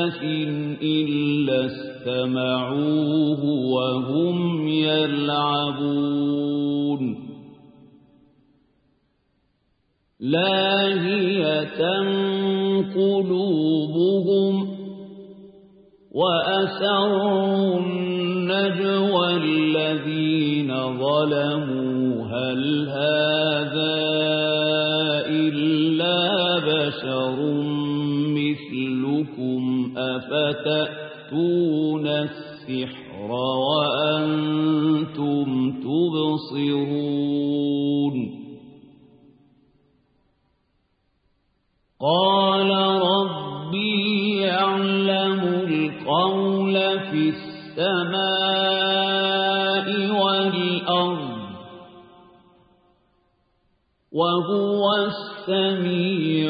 محدث إلا استمعوه وهم يلعبون لاهية قلوبهم وأسروا النجوى الذين ظلموا هل هذا إلا بشر مثلكم أفتأتون السحر وأنتم تبصرون قال ربي يعلم القول في السماء والأرض وهو السميع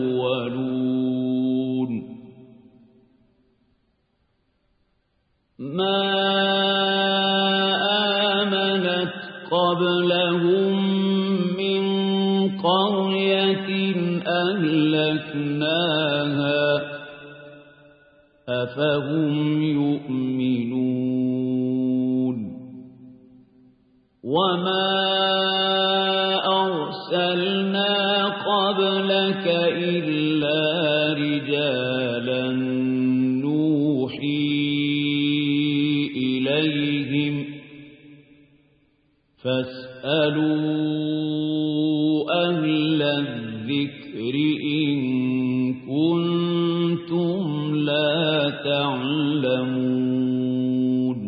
قرية أهلكناها أفهم يؤمنون؟ وما أرسلنا قبلك إلا رجالا نوحي إليهم فاسألوا لا تعلمون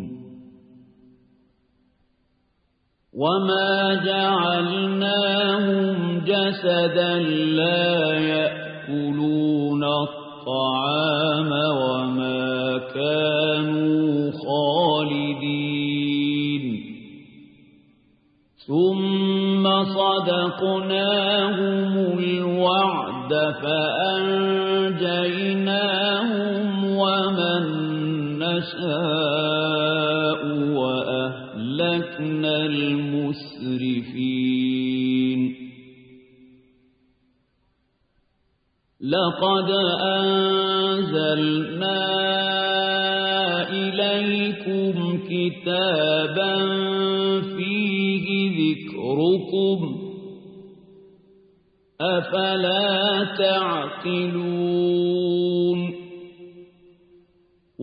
وما جعلناهم جسدا لا يأكلون الطعام وما كانوا خالدين. ثم صدقناهم الوعد فأنجيناهم وأهلكنا المسرفين. لقد أنزلنا إليكم كتابا فيه ذكركم. أفلا تعقلون؟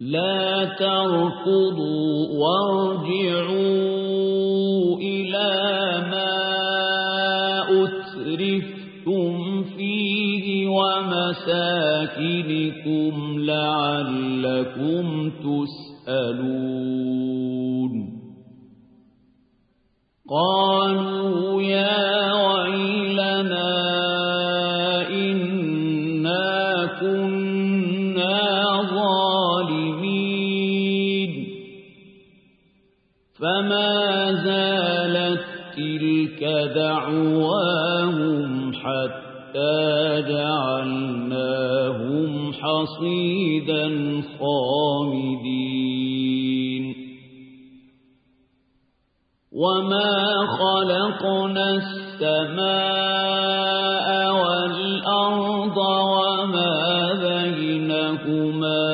لا تركضوا وارجعوا إلى ما أترفتم فيه ومساكنكم لعلكم تسألون. قالوا يا فما زالت تلك دعواهم حتى جعلناهم حصيدا خامدين وما خلقنا السماء والأرض وما بينهما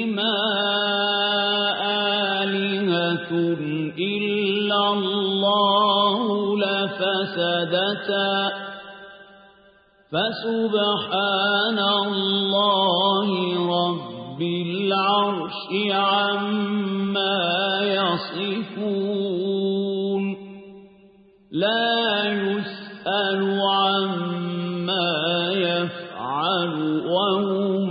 لفسدتا فسبحان الله رب العرش عما يصفون. لا يسأل عما يفعل وهم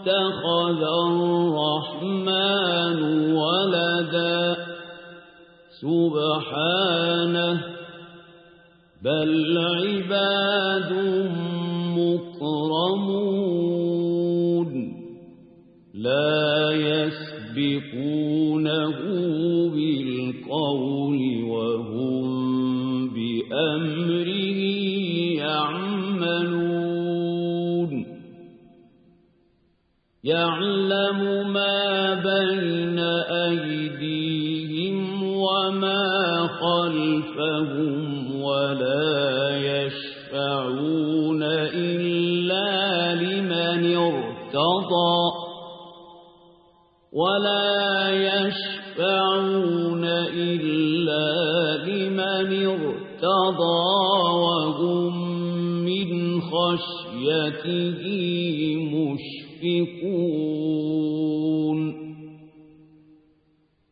اتخذ الرحمن ولدا. سبحانه بل عباد مكرمون. لا يسبقونه يعلم ما بين أيديهم وما خلفهم ولا يشفعون إلا لمن ارتضى ولا يشفعون إلا لمن ارتضى وهم من خشيته مشفقون